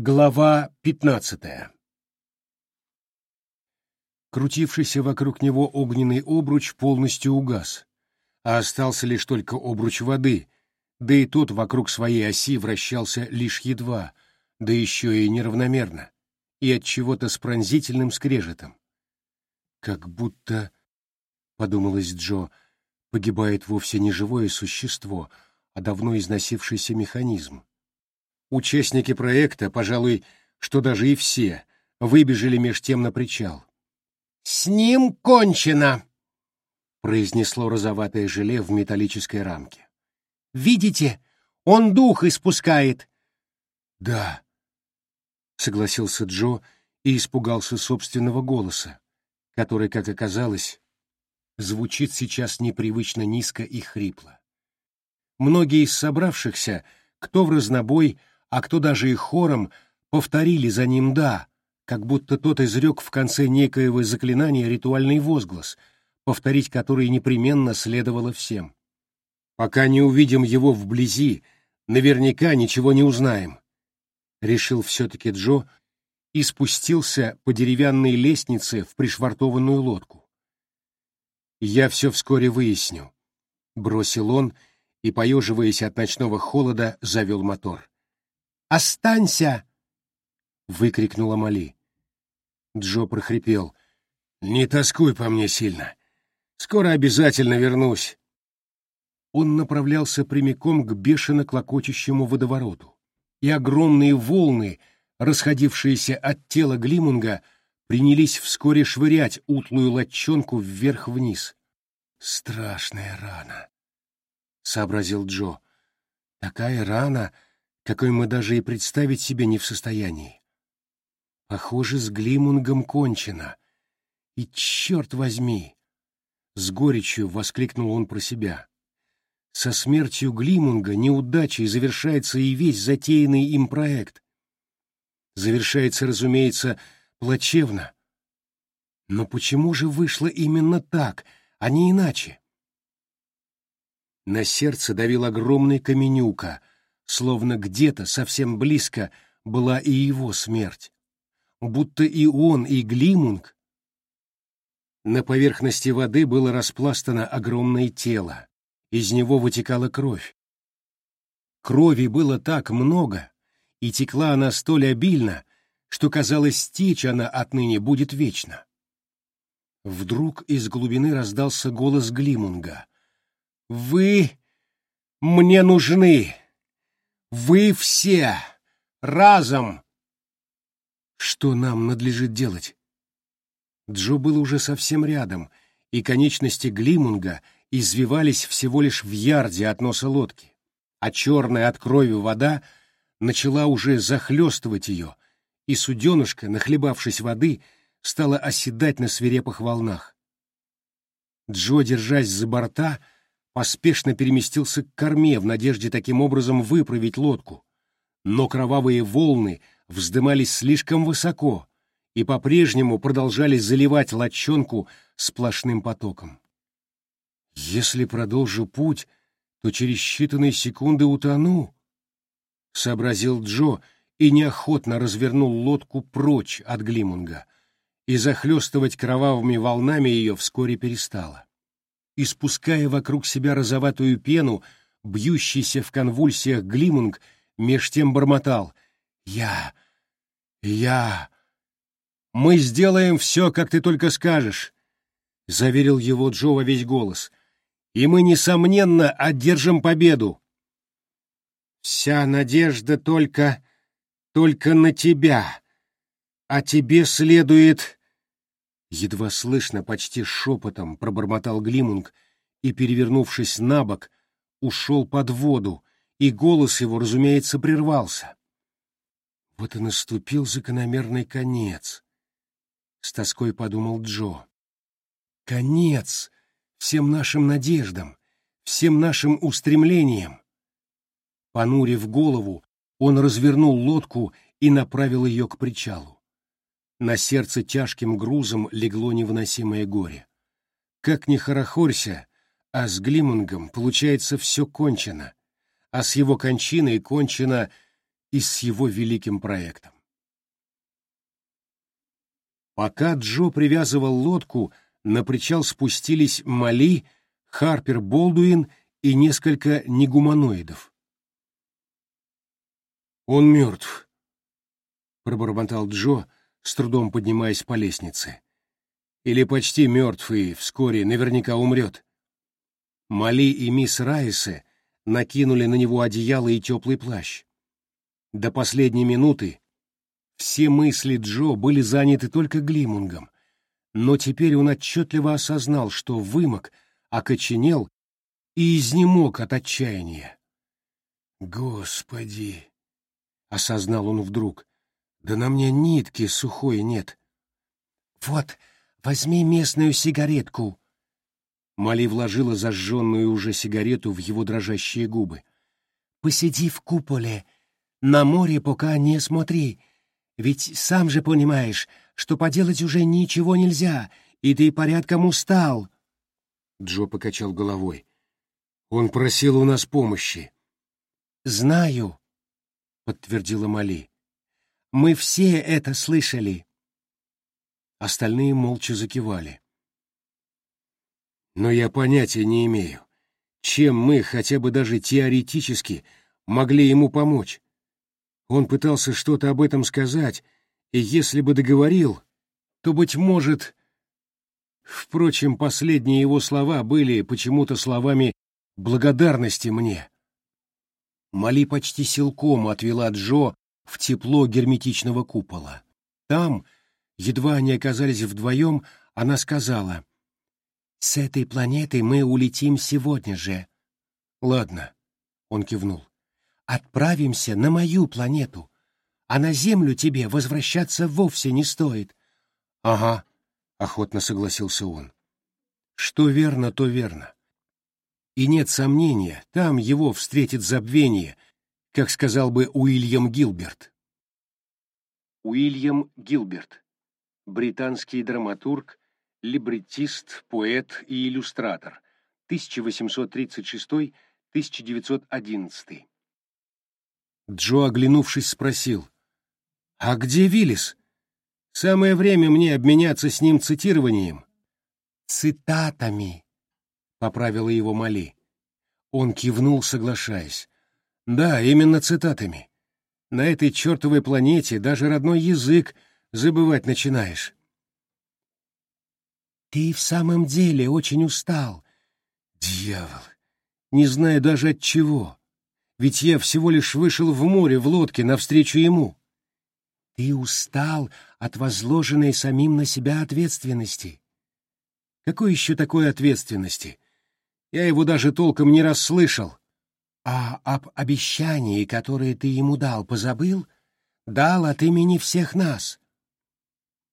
Глава пятнадцатая Крутившийся вокруг него огненный обруч полностью угас, а остался лишь только обруч воды, да и тот вокруг своей оси вращался лишь едва, да еще и неравномерно, и от чего-то с пронзительным скрежетом. Как будто, — подумалось Джо, — погибает вовсе не живое существо, а давно износившийся механизм. Участники проекта, пожалуй, что даже и все, выбежали меж тем на причал. «С ним кончено!» — произнесло розоватое желе в металлической рамке. «Видите, он дух испускает!» «Да», — согласился Джо и испугался собственного голоса, который, как оказалось, звучит сейчас непривычно низко и хрипло. Многие из собравшихся, кто в разнобой, а кто даже и хором, повторили за ним «да», как будто тот изрек в конце некоего заклинания ритуальный возглас, повторить который непременно следовало всем. «Пока не увидим его вблизи, наверняка ничего не узнаем», — решил все-таки Джо и спустился по деревянной лестнице в пришвартованную лодку. «Я все вскоре выясню», — бросил он и, поеживаясь от ночного холода, завел мотор. «Останься!» — выкрикнула Мали. Джо прохрипел. «Не тоскуй по мне сильно. Скоро обязательно вернусь». Он направлялся прямиком к бешено клокочущему водовороту, и огромные волны, расходившиеся от тела Глимунга, принялись вскоре швырять утлую лодчонку вверх-вниз. «Страшная рана», — сообразил Джо. «Такая рана, какой мы даже и представить себе не в состоянии. Похоже, с Глимунгом кончено. И черт возьми! С горечью воскликнул он про себя. Со смертью Глимунга неудачей завершается и весь затеянный им проект. Завершается, разумеется, плачевно. Но почему же вышло именно так, а не иначе? На сердце давил огромный каменюка, словно где-то совсем близко была и его смерть будто и он, и Глимунг. На поверхности воды было распластано огромное тело, из него вытекала кровь. Крови было так много, и текла она столь обильно, что, казалось, течь она отныне будет вечно. Вдруг из глубины раздался голос Глимунга. «Вы мне нужны! Вы все! Разом! Что нам надлежит делать? Джо был уже совсем рядом, и конечности Глимунга извивались всего лишь в ярде от носа лодки, а черная от крови вода начала уже захлестывать ее, и суденышка, нахлебавшись воды, стала оседать на свирепых волнах. Джо, держась за борта, поспешно переместился к корме в надежде таким образом выправить лодку, но кровавые волны — вздымались слишком высоко и по-прежнему продолжали заливать лодчонку сплошным потоком. «Если продолжу путь, то через считанные секунды утону», — сообразил Джо и неохотно развернул лодку прочь от Глимунга, и захлестывать кровавыми волнами ее вскоре перестало. Испуская вокруг себя розоватую пену, бьющийся в конвульсиях Глимунг меж тем бормотал — я... я... Мы сделаем все, как ты только скажешь, — заверил его Джо во весь голос. И мы, несомненно, одержим победу. Вся надежда только... только на тебя. А тебе следует... Едва слышно, почти шепотом пробормотал Глимунг и, перевернувшись на бок, ушел под воду, и голос его, разумеется, прервался. Вот и наступил закономерный конец. С тоской подумал Джо. Конец всем нашим надеждам, всем нашим устремлениям. Понурив голову, он развернул лодку и направил ее к причалу. На сердце тяжким грузом легло невыносимое горе. Как ни хорохорься, а с Глимунгом получается все кончено, а с его кончиной кончено и с его великим проектом. Пока Джо привязывал лодку, на причал спустились Мали, Харпер Болдуин и несколько негуманоидов. «Он мертв», — пробормотал Джо, с трудом поднимаясь по лестнице. «Или почти мертв и вскоре наверняка умрет». Мали и мисс Райсе накинули на него одеяло и теплый плащ. До последней минуты все мысли Джо были заняты только Глимунгом, но теперь он отчетливо осознал, что вымок, окоченел и изнемог от отчаяния. «Господи!» — осознал он вдруг. «Да на мне нитки сухой нет». «Вот, возьми местную сигаретку». Мали вложила зажженную уже сигарету в его дрожащие губы. «Посиди в куполе. На море пока не смотри. Ведь сам же понимаешь, что поделать уже ничего нельзя, и ты порядком устал». Джо покачал головой. «Он просил у нас помощи». «Знаю», — подтвердила Мали. «Мы все это слышали». Остальные молча закивали. «Но я понятия не имею, чем мы, хотя бы даже теоретически, могли ему помочь. Он пытался что-то об этом сказать, и если бы договорил, то, быть может... Впрочем, последние его слова были почему-то словами благодарности мне. Мали почти силком отвела Джо в тепло герметичного купола. Там, едва они оказались вдвоем, она сказала, «С этой планеты мы улетим сегодня же». «Ладно», — он кивнул. «Отправимся на мою планету а на землю тебе возвращаться вовсе не стоит. — Ага, — охотно согласился он. — Что верно, то верно. И нет сомнения, там его встретит забвение, как сказал бы Уильям Гилберт. Уильям Гилберт, британский драматург, либреттист, поэт и иллюстратор, 1836-1911. Джо, оглянувшись, спросил — «А где Виллис? Самое время мне обменяться с ним цитированием». «Цитатами», — поправила его Мали. Он кивнул, соглашаясь. «Да, именно цитатами. На этой чертовой планете даже родной язык забывать начинаешь». «Ты в самом деле очень устал». «Дьявол! Не знаю даже от чего. Ведь я всего лишь вышел в море в лодке навстречу ему». Ты устал от возложенной самим на себя ответственности. Какой еще такой ответственности? Я его даже толком не расслышал. А об обещании, которое ты ему дал, позабыл? Дал от имени всех нас.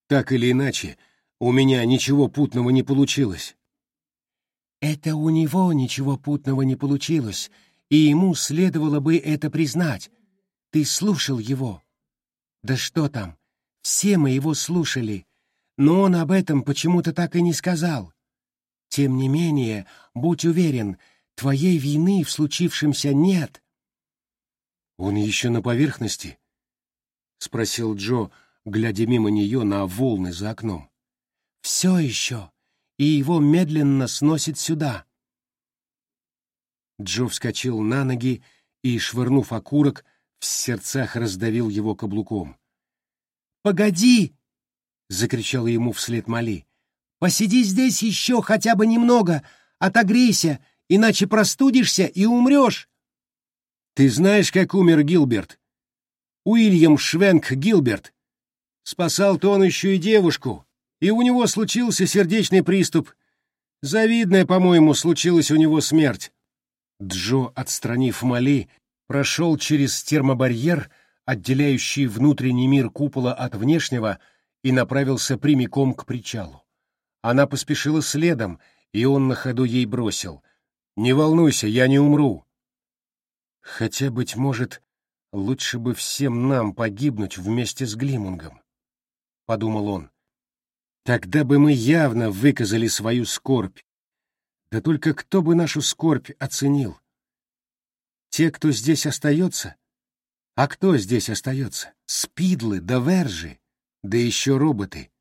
Так или иначе, у меня ничего путного не получилось. Это у него ничего путного не получилось, и ему следовало бы это признать. Ты слушал его. Да что там, все мы его слушали, но он об этом почему-то так и не сказал. Тем не менее, будь уверен, твоей вины в случившемся нет. Он еще на поверхности? спросил Джо, глядя мимо нее на волны за окном. Все еще, и его медленно сносит сюда. Джо вскочил на ноги и, швырнув окурок, в сердцах раздавил его каблуком. «Погоди!» — закричала ему вслед Мали. «Посиди здесь еще хотя бы немного, отогрейся, иначе простудишься и умрешь!» «Ты знаешь, как умер Гилберт? Уильям Швенк Гилберт. Спасал-то девушку, и у него случился сердечный приступ. Завидная, по-моему, случилась у него смерть». Джо, отстранив Мали, прошел через термобарьер, отделяющий внутренний мир купола от внешнего, и направился прямиком к причалу. Она поспешила следом, и он на ходу ей бросил. «Не волнуйся, я не умру». Хотя, быть может, лучше бы всем нам погибнуть вместе с Глимунгом, — подумал он. Тогда бы мы явно выказали свою скорбь. Да только кто бы нашу скорбь оценил? Те, кто здесь остается? А кто здесь остается? Спидлы да вержи, да еще роботы.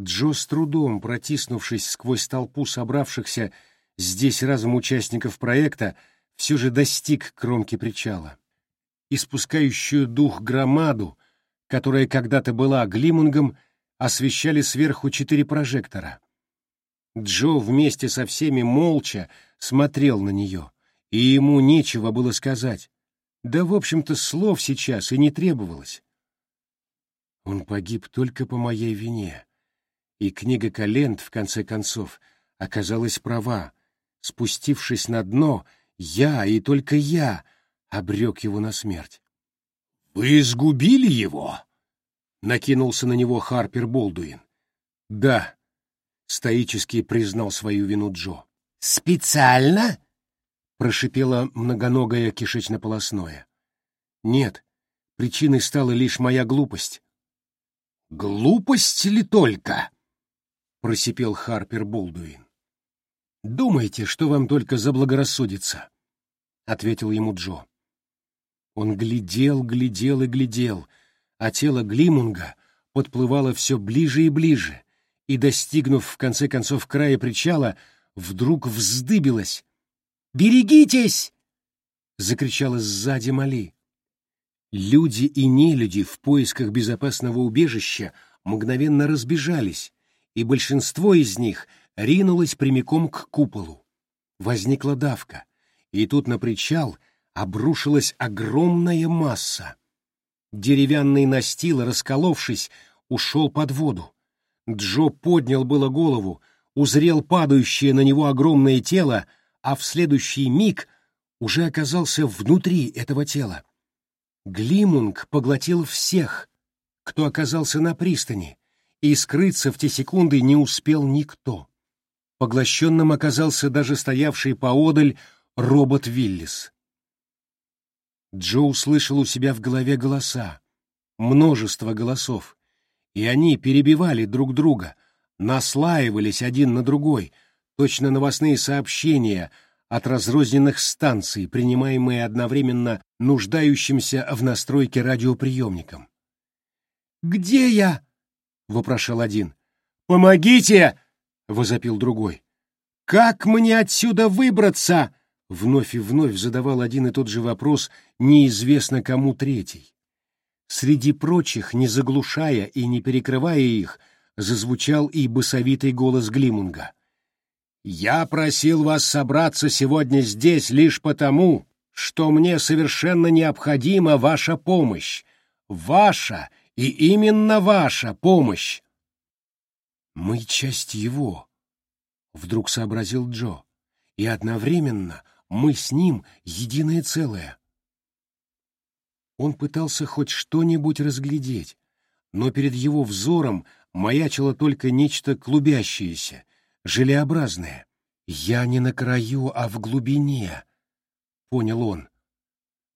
Джо с трудом, протиснувшись сквозь толпу собравшихся здесь разом участников проекта, все же достиг кромки причала. Испускающую дух громаду, которая когда-то была глимунгом, освещали сверху четыре прожектора. Джо вместе со всеми молча смотрел на нее, и ему нечего было сказать. Да, в общем-то, слов сейчас и не требовалось. Он погиб только по моей вине. И книга Калент, в конце концов, оказалась права. Спустившись на дно, я и только я обрек его на смерть. «Вы сгубили его?» — накинулся на него Харпер Болдуин. «Да», — стоически признал свою вину Джо. «Специально?» — прошипело многоногое кишечно-полосное. «Нет, причиной стала лишь моя глупость». «Глупость ли только?» — просипел Харпер Болдуин. «Думайте, что вам только заблагорассудится», — ответил ему Джо. Он глядел, глядел и глядел, а тело Глимунга подплывало все ближе и ближе, и, достигнув в конце концов края причала, вдруг вздыбилось. «Берегитесь!» — закричала сзади Мали. Люди и нелюди в поисках безопасного убежища мгновенно разбежались, и большинство из них ринулось прямиком к куполу. Возникла давка, и тут на причал обрушилась огромная масса. Деревянный настил, расколовшись, ушел под воду. Джо поднял было голову, узрел падающее на него огромное тело, а в следующий миг уже оказался внутри этого тела. Глимунг поглотил всех, кто оказался на пристани, и скрыться в те секунды не успел никто. Поглощенным оказался даже стоявший поодаль робот Виллис. Джо услышал у себя в голове голоса, множество голосов, и они перебивали друг друга, наслаивались один на другой, точно новостные сообщения от разрозненных станций, принимаемые одновременно нуждающимся в настройке радиоприемником. «Где я?» — вопрошал один. «Помогите!» — возопил другой. «Как мне отсюда выбраться?» — вновь и вновь задавал один и тот же вопрос неизвестно кому третий. Среди прочих, не заглушая и не перекрывая их, зазвучал и басовитый голос Глимунга. «Я просил вас собраться сегодня здесь лишь потому, что мне совершенно необходима ваша помощь. Ваша и именно ваша помощь!» «Мы часть его», — вдруг сообразил Джо, — «и одновременно мы с ним единое целое». Он пытался хоть что-нибудь разглядеть, но перед его взором маячило только нечто клубящееся, желеобразное. «Я не на краю, а в глубине», — понял он.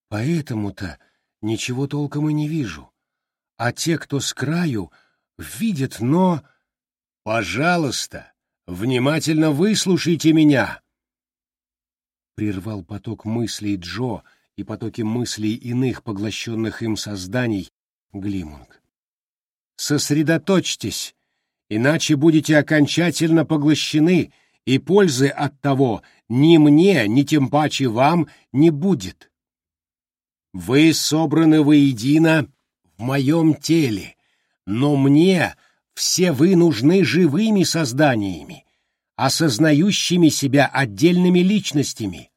«Поэтому-то ничего толком и не вижу. А те, кто с краю, видят, но...» «Пожалуйста, внимательно выслушайте меня!» Прервал поток мыслей Джо, — и потоки мыслей иных поглощенных им созданий Глимунг. Сосредоточьтесь, иначе будете окончательно поглощены, и пользы от того ни мне, ни тем паче вам не будет. Вы собраны воедино в моем теле, но мне все вы нужны живыми созданиями, осознающими себя отдельными личностями,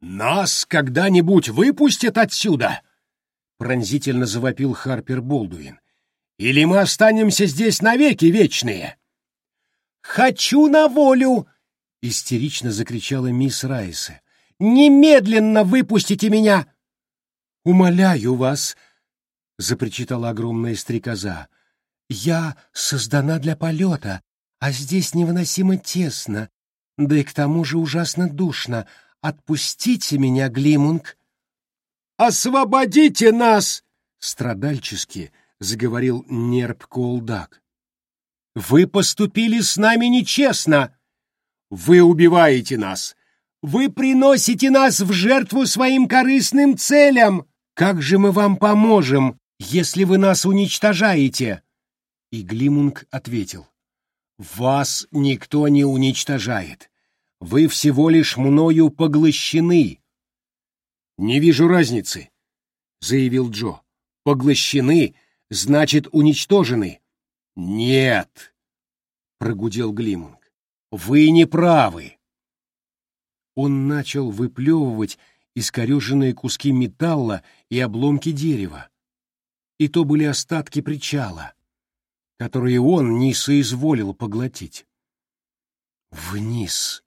«Нас когда-нибудь выпустят отсюда?» — пронзительно завопил Харпер Болдуин. «Или мы останемся здесь навеки вечные?» «Хочу на волю!» — истерично закричала мисс Райса. «Немедленно выпустите меня!» «Умоляю вас!» — запричитала огромная стрекоза. «Я создана для полета, а здесь невыносимо тесно, да и к тому же ужасно душно, Отпустите меня, Глимунг. Освободите нас! Страдальчески заговорил нерп Колдак. Вы поступили с нами нечестно. Вы убиваете нас. Вы приносите нас в жертву своим корыстным целям! Как же мы вам поможем, если вы нас уничтожаете?» И Глимунг ответил. «Вас никто не уничтожает. Вы всего лишь мною поглощены». «Не вижу разницы», — заявил Джо. «Поглощены, значит, уничтожены». «Нет», — прогудел Глимунг. «Вы не правы он начал выплевывать искореженные куски металла и обломки дерева. И то были остатки причала, которые он не соизволил поглотить. «Вниз!»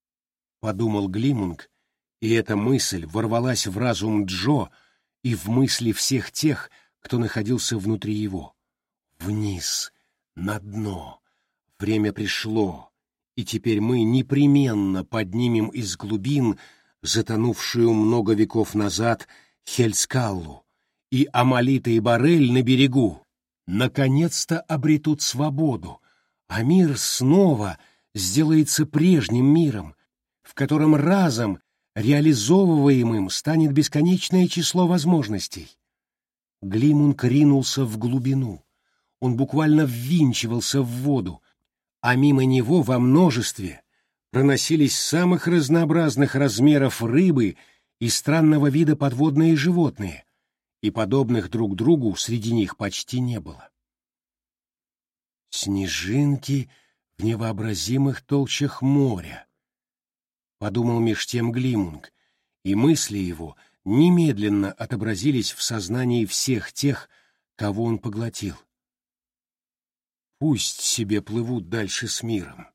— подумал Глимунг, и эта мысль ворвалась в разум Джо и в мысли всех тех, кто находился внутри его. «Вниз! На дно! Время пришло!» и теперь мы непременно поднимем из глубин затонувшую много веков назад Хельскаллу, и Амалита и Барель на берегу наконец-то обретут свободу, а мир снова сделается прежним миром, в котором разом реализовываемым станет бесконечное число возможностей. Глимунг ринулся в глубину. Он буквально ввинчивался в воду, а мимо него во множестве проносились самых разнообразных размеров рыбы и странного вида подводные животные, и подобных друг другу среди них почти не было. Снежинки в невообразимых толщах моря, подумал меж тем Глимунг, и мысли его немедленно отобразились в сознании всех тех, кого он поглотил. Пусть себе плывут дальше с миром.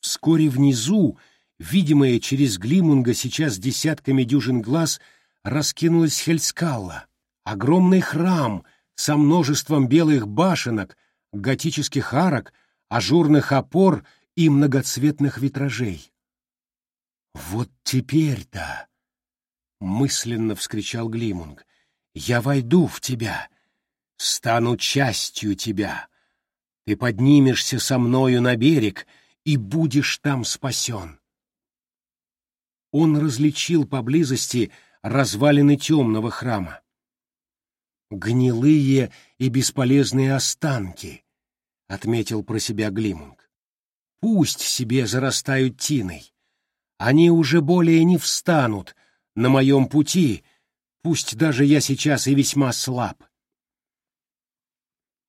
Вскоре внизу, видимая через Глимунга сейчас десятками дюжин глаз, раскинулась Хельскалла, огромный храм со множеством белых башенок, готических арок, ажурных опор и многоцветных витражей. «Вот теперь-то!» — мысленно вскричал Глимунг. «Я войду в тебя!» стану частью тебя. Ты поднимешься со мною на берег и будешь там спасен. Он различил поблизости развалины темного храма. «Гнилые и бесполезные останки», — отметил про себя Глимунг. «Пусть себе зарастают тиной. Они уже более не встанут на моем пути, пусть даже я сейчас и весьма слаб.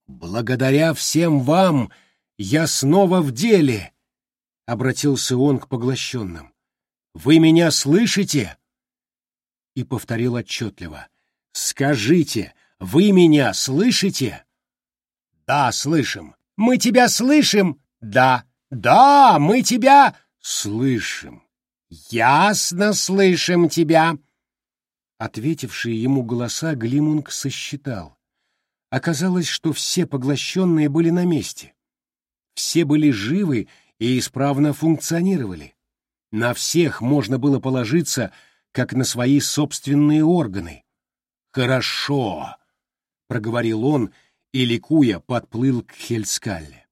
«Благодаря всем вам я снова в деле!» — обратился он к поглощенным. «Вы меня слышите?» И повторил отчетливо. «Скажите, вы меня слышите?» «Да, слышим». «Мы тебя слышим?» «Да». «Да, мы тебя слышим». «Ясно слышим тебя». Ответившие ему голоса Глимунг сосчитал. Оказалось, что все поглощенные были на месте. Все были живы и исправно функционировали. На всех можно было положиться, как на свои собственные органы. «Хорошо», — проговорил он и, ликуя, подплыл к Хельскалле.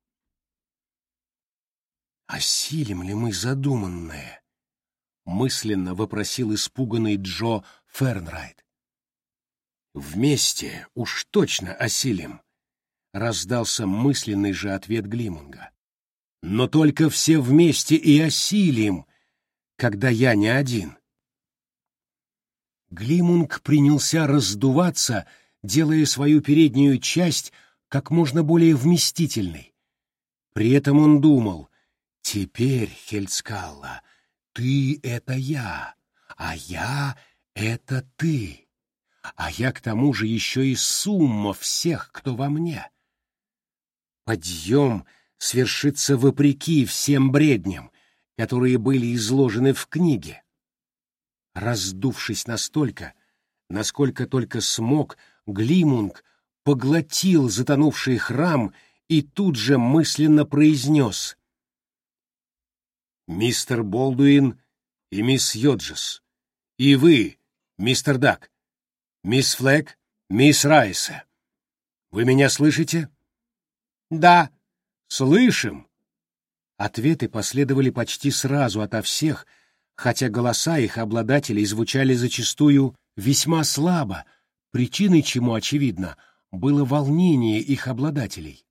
«Осилим ли мы задуманное?» — мысленно вопросил испуганный Джо Фернрайт. Вместе уж точно осилим, раздался мысленный же ответ Глимунга. Но только все вместе и осилим, когда я не один. Глимунг принялся раздуваться, делая свою переднюю часть как можно более вместительной. При этом он думал, «Теперь, Хельцкалла, ты — это я, а я — это ты» а я к тому же еще и сумма всех, кто во мне. Подъем свершится вопреки всем бредням, которые были изложены в книге. Раздувшись настолько, насколько только смог, Глимунг поглотил затонувший храм и тут же мысленно произнес «Мистер Болдуин и мисс Йоджес, и вы, мистер Дак, Мисс Флэг, мисс Райса. Вы меня слышите? Да, слышим. Ответы последовали почти сразу ото всех, хотя голоса их обладателей звучали зачастую весьма слабо, причиной чему, очевидно, было волнение их обладателей.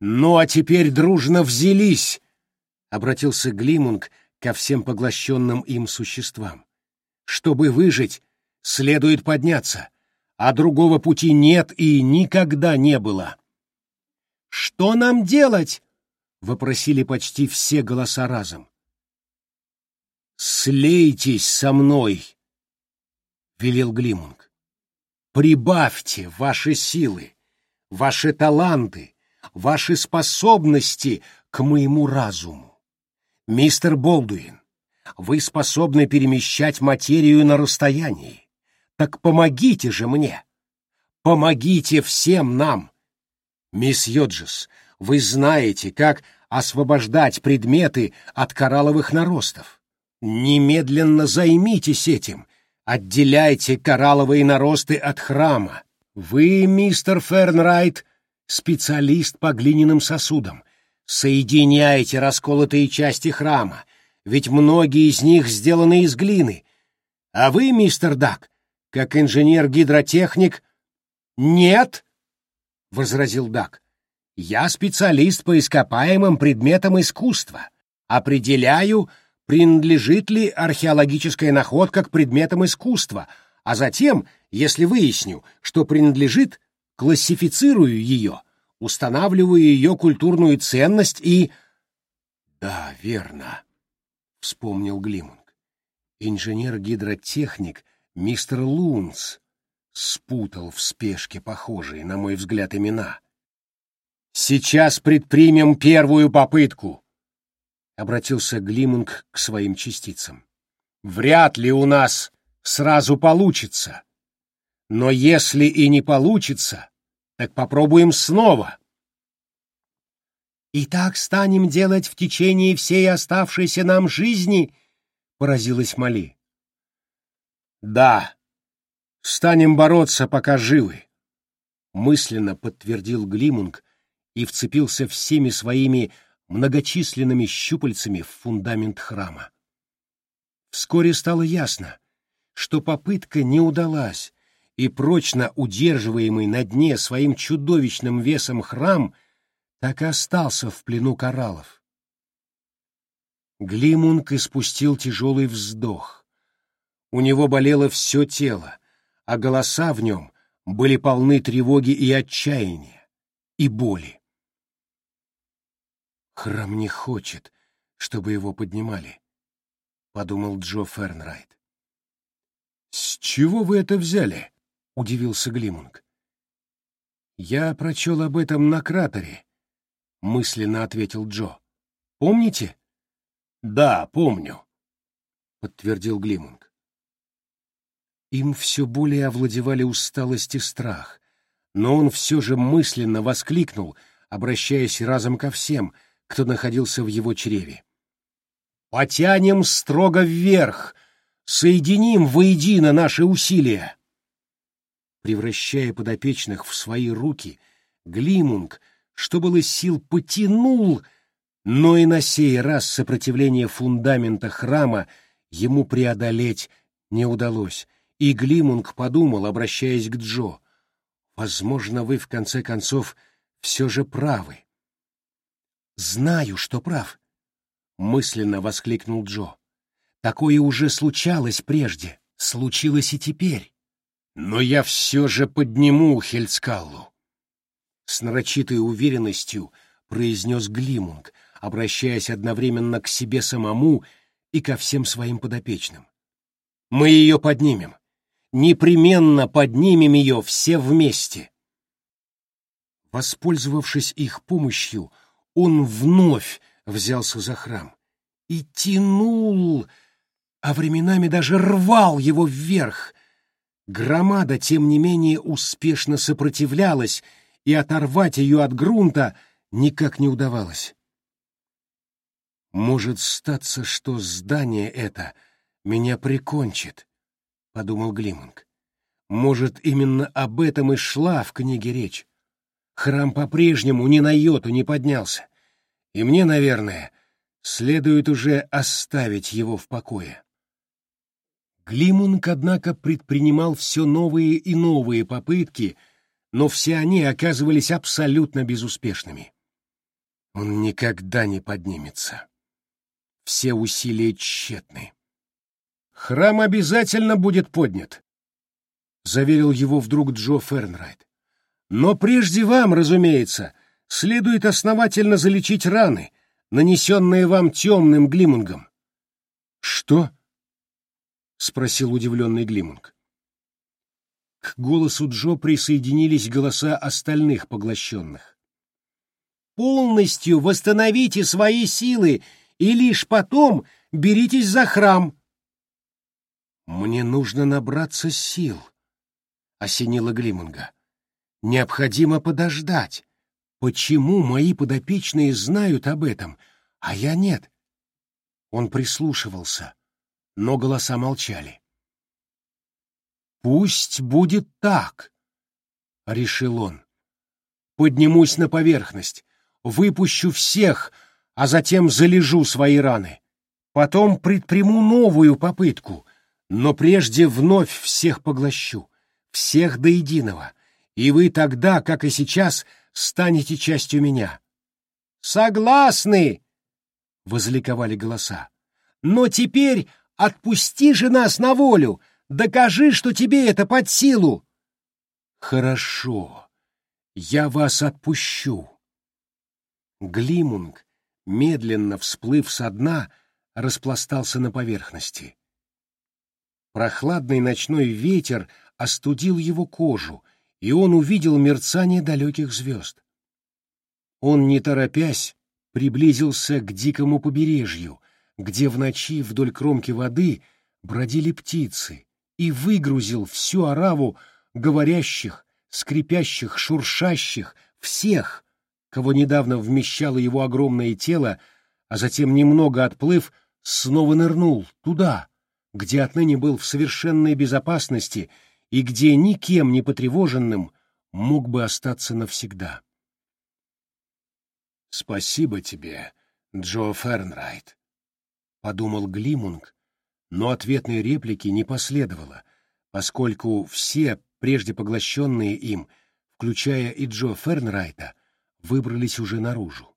«Ну а теперь дружно взялись!» — обратился Глимунг ко всем поглощенным им существам. «Чтобы выжить, следует подняться, а другого пути нет и никогда не было». «Что нам делать?» — вопросили почти все голоса разом. «Слейтесь со мной!» — велел Глимунг. «Прибавьте ваши силы, ваши таланты, ваши способности к моему разуму. Мистер Болдуин, вы способны перемещать материю на расстоянии. Так помогите же мне! Помогите всем нам! Мисс Йоджес, вы знаете, как освобождать предметы от коралловых наростов. Немедленно займитесь этим. Отделяйте коралловые наросты от храма. Вы, мистер Фернрайт, специалист по глиняным сосудам. Соединяйте расколотые части храма, ведь многие из них сделаны из глины. А вы, мистер Дак, как инженер-гидротехник... Нет, — возразил Дак. Я специалист по ископаемым предметам искусства. Определяю, принадлежит ли археологическая находка к предметам искусства, а затем, если выясню, что принадлежит, классифицирую ее, устанавливаю ее культурную ценность и... Да, верно, — вспомнил Глимунг. Инженер-гидротехник мистер Лунс спутал в спешке похожие, на мой взгляд, имена — Сейчас предпримем первую попытку, обратился Глимунг к своим частицам. Вряд ли у нас сразу получится. Но если и не получится, так попробуем снова. И так станем делать в течение всей оставшейся нам жизни, поразилась Мали. Да, станем бороться, пока живы, мысленно подтвердил Глимунг и вцепился всеми своими многочисленными щупальцами в фундамент храма. Вскоре стало ясно, что попытка не удалась, и прочно удерживаемый на дне своим чудовищным весом храм так и остался в плену кораллов. Глимунг испустил тяжелый вздох. У него болело все тело, а голоса в нем были полны тревоги и отчаяния, и боли. Храм не хочет, чтобы его поднимали, — подумал Джо Фернрайт. — С чего вы это взяли? — удивился Глимунг. — Я прочел об этом на кратере, — мысленно ответил Джо. — Помните? — Да, помню, — подтвердил Глимунг. Им все более овладевали усталость и страх, но он все же мысленно воскликнул, обращаясь разом ко всем — кто находился в его чреве. «Потянем строго вверх! Соединим воедино наши усилия!» Превращая подопечных в свои руки, Глимунг, что было сил, потянул, но и на сей раз сопротивление фундамента храма ему преодолеть не удалось, и Глимунг подумал, обращаясь к Джо, «Возможно, вы, в конце концов, все же правы. «Знаю, что прав», — мысленно воскликнул Джо. «Такое уже случалось прежде, случилось и теперь. Но я все же подниму Хельцкаллу», — с нарочитой уверенностью произнес Глимунг, обращаясь одновременно к себе самому и ко всем своим подопечным. «Мы ее поднимем. Непременно поднимем ее все вместе». Воспользовавшись их помощью, он вновь взялся за храм и тянул, а временами даже рвал его вверх. Громада, тем не менее, успешно сопротивлялась, и оторвать ее от грунта никак не удавалось. «Может статься, что здание это меня прикончит», — подумал Глимунг. «Может, именно об этом и шла в книге речь. Храм по-прежнему ни на йоту не поднялся. И мне, наверное, следует уже оставить его в покое. Глимунг, однако, предпринимал все новые и новые попытки, но все они оказывались абсолютно безуспешными. Он никогда не поднимется. Все усилия тщетны. «Храм обязательно будет поднят», — заверил его вдруг Джо Фернрайт. «Но прежде вам, разумеется, следует основательно залечить раны, нанесенные вам темным глимунгом». «Что?» — спросил удивленный Глимунг. К голосу Джо присоединились голоса остальных поглощенных. «Полностью восстановите свои силы и лишь потом беритесь за храм». «Мне нужно набраться сил», — осенило Глимунга. «Необходимо подождать. Почему мои подопечные знают об этом, а я нет?» Он прислушивался, но голоса молчали. «Пусть будет так», — решил он. «Поднимусь на поверхность, выпущу всех, а затем залежу свои раны. Потом предприму новую попытку, но прежде вновь всех поглощу, всех до единого, и вы тогда, как и сейчас, станете частью меня». «Согласны!» — возликовали голоса. «Но теперь отпусти же нас на волю, докажи, что тебе это под силу!» «Хорошо, я вас отпущу». Глимунг, медленно всплыв со дна, распластался на поверхности. Прохладный ночной ветер остудил его кожу, и он увидел мерцание далеких звезд. Он, не торопясь, приблизился к дикому побережью, где в ночи вдоль кромки воды бродили птицы, и выгрузил всю ораву говорящих, скрипящих, шуршащих, всех, кого недавно вмещало его огромное тело, а затем, немного отплыв, снова нырнул туда, где отныне был в совершенной безопасности и где никем не потревоженным мог бы остаться навсегда. «Спасибо тебе, Джо Фернрайт», — подумал Глимунг, но ответной реплики не последовало, поскольку все, прежде поглощенные им, включая и Джо Фернрайта, выбрались уже наружу.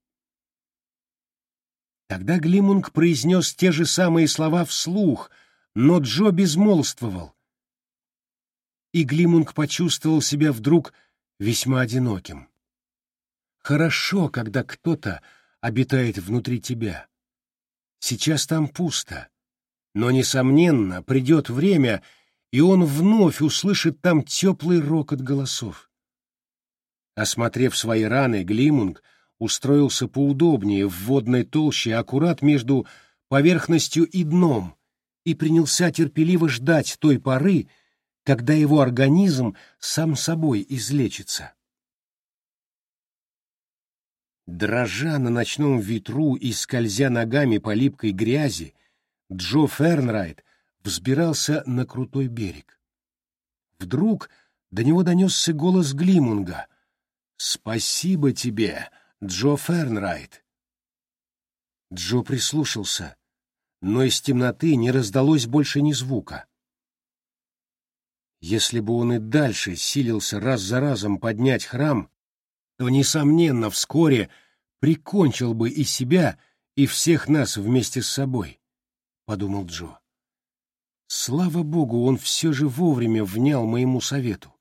Тогда Глимунг произнес те же самые слова вслух, но Джо безмолвствовал, и Глимунг почувствовал себя вдруг весьма одиноким. Хорошо, когда кто-то обитает внутри тебя. Сейчас там пусто, но, несомненно, придет время, и он вновь услышит там теплый рокот голосов. Осмотрев свои раны, Глимунг устроился поудобнее в водной толще, аккурат между поверхностью и дном, и принялся терпеливо ждать той поры, когда его организм сам собой излечится. Дрожа на ночном ветру и скользя ногами по липкой грязи, Джо Фернрайт взбирался на крутой берег. Вдруг до него донесся голос Глимунга. «Спасибо тебе, Джо Фернрайт!» Джо прислушался, но из темноты не раздалось больше ни звука. Если бы он и дальше силился раз за разом поднять храм, то, несомненно, вскоре прикончил бы и себя, и всех нас вместе с собой, — подумал Джо. Слава богу, он все же вовремя внял моему совету.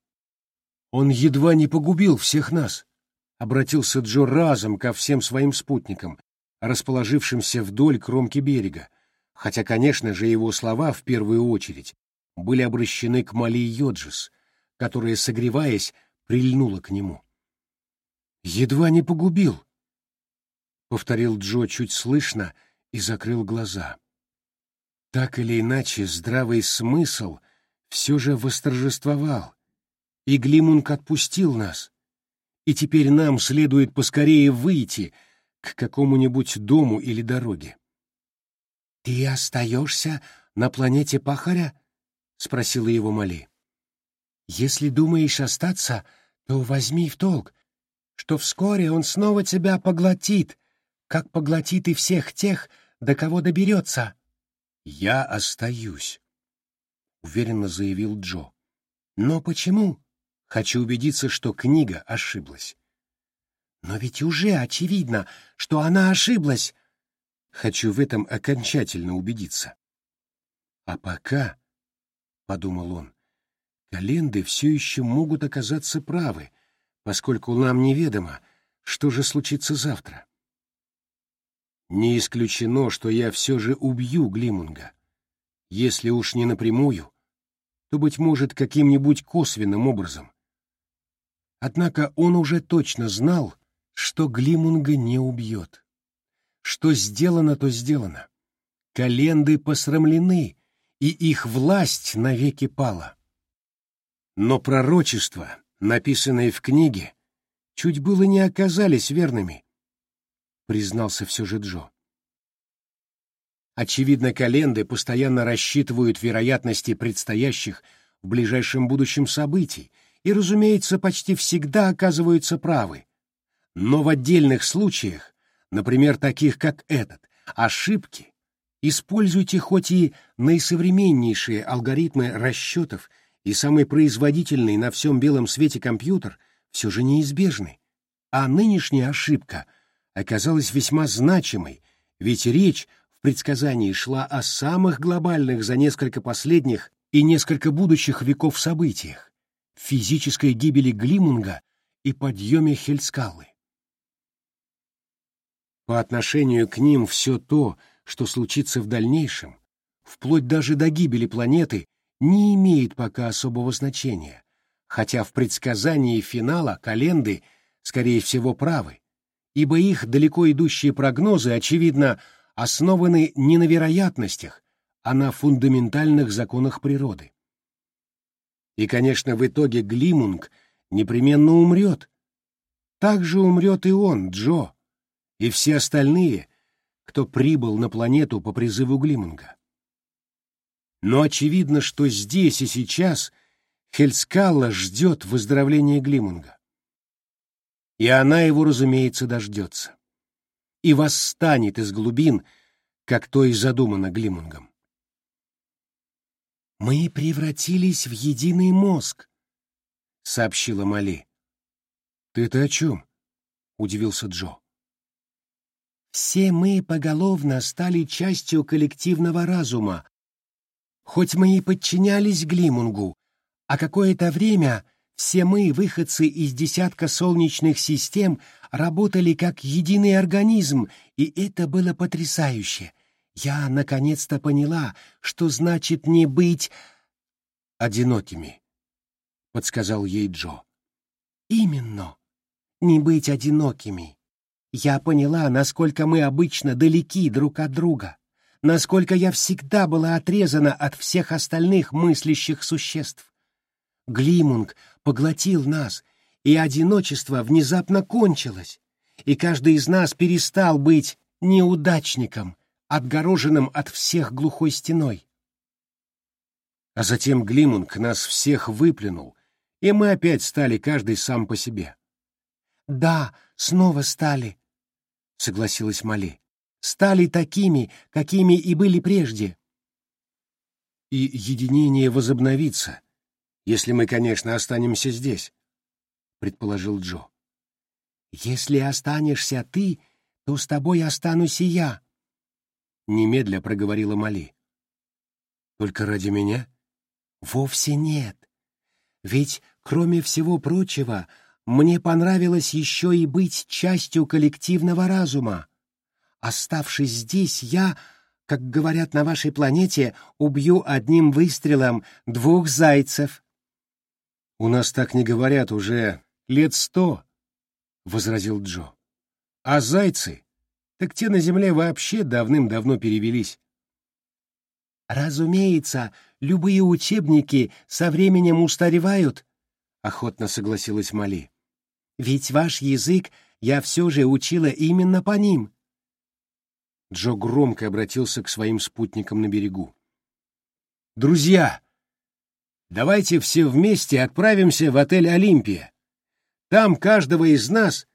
Он едва не погубил всех нас, — обратился Джо разом ко всем своим спутникам, расположившимся вдоль кромки берега, хотя, конечно же, его слова в первую очередь были обращены к Мали Йоджис, которая, согреваясь, прильнула к нему. «Едва не погубил», — повторил Джо чуть слышно и закрыл глаза. Так или иначе, здравый смысл все же восторжествовал, и Глимунг отпустил нас, и теперь нам следует поскорее выйти к какому-нибудь дому или дороге. «Ты остаешься на планете Пахаря?» — спросила его Мали. «Если думаешь остаться, то возьми в толк, что вскоре он снова тебя поглотит, как поглотит и всех тех, до кого доберется. «Я остаюсь», — уверенно заявил Джо. «Но почему?» «Хочу убедиться, что книга ошиблась». «Но ведь уже очевидно, что она ошиблась». «Хочу в этом окончательно убедиться». «А пока», — подумал он, — «календы все еще могут оказаться правы, поскольку нам неведомо, что же случится завтра. Не исключено, что я все же убью Глимунга. Если уж не напрямую, то, быть может, каким-нибудь косвенным образом. Однако он уже точно знал, что Глимунга не убьет. Что сделано, то сделано. Календы посрамлены, и их власть навеки пала. Но пророчества, написанные в книге, чуть было не оказались верными, признался все же Джо. Очевидно, календы постоянно рассчитывают вероятности предстоящих в ближайшем будущем событий и, разумеется, почти всегда оказываются правы. Но в отдельных случаях, например, таких как этот, ошибки, используйте хоть и наисовременнейшие алгоритмы расчетов и самый производительный на всем белом свете компьютер, все же неизбежны. А нынешняя ошибка оказалась весьма значимой, ведь речь в предсказании шла о самых глобальных за несколько последних и несколько будущих веков событиях — физической гибели Глимунга и подъеме Хельскалы. По отношению к ним все то, что случится в дальнейшем, вплоть даже до гибели планеты, не имеет пока особого значения, хотя в предсказании финала календы, скорее всего, правы, ибо их далеко идущие прогнозы, очевидно, основаны не на вероятностях, а на фундаментальных законах природы. И, конечно, в итоге Глимунг непременно умрет. Так же умрет и он, Джо, и все остальные, кто прибыл на планету по призыву Глимунга. Но очевидно, что здесь и сейчас Хельскалла ждет выздоровления Глимунга. И она его, разумеется, дождется. И восстанет из глубин, как то и задумано Глимунгом. «Мы превратились в единый мозг», — сообщила Мали. «Ты-то о чем?» — удивился Джо. «Все мы поголовно стали частью коллективного разума. Хоть мы и подчинялись Глимунгу, а какое-то время все мы, выходцы из десятка солнечных систем, работали как единый организм, и это было потрясающе. Я наконец-то поняла, что значит не быть одинокими, — подсказал ей Джо. Именно, не быть одинокими. Я поняла, насколько мы обычно далеки друг от друга, насколько я всегда была отрезана от всех остальных мыслящих существ. Глимунг поглотил нас, и одиночество внезапно кончилось, и каждый из нас перестал быть неудачником, отгороженным от всех глухой стеной. А затем Глимунг нас всех выплюнул, и мы опять стали каждый сам по себе. «Да, снова стали», — согласилась Мали. «Стали такими, какими и были прежде». «И единение возобновится», если мы, конечно, останемся здесь, — предположил Джо. Если останешься ты, то с тобой останусь и я, — немедля проговорила Мали. Только ради меня? Вовсе нет. Ведь, кроме всего прочего, мне понравилось еще и быть частью коллективного разума. Оставшись здесь, я как говорят на вашей планете, убью одним выстрелом двух зайцев. «У нас так не говорят уже лет сто», — возразил Джо. «А зайцы? Так те на земле вообще давным-давно перевелись». «Разумеется, любые учебники со временем устаревают», — охотно согласилась Мали. «Ведь ваш язык я все же учила именно по ним». Джо громко обратился к своим спутникам на берегу. «Друзья, Давайте все вместе отправимся в отель «Олимпия». Там каждого из нас,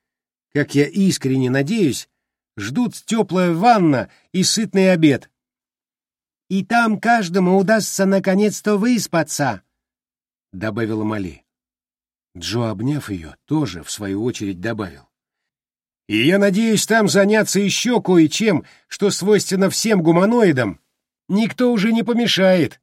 как я искренне надеюсь, ждут теплая ванна и сытный обед. «И там каждому удастся наконец-то выспаться», — добавила Мали. Джо, обняв ее, тоже, в свою очередь, добавил. «И я надеюсь там заняться еще кое-чем, что свойственно всем гуманоидам. Никто уже не помешает,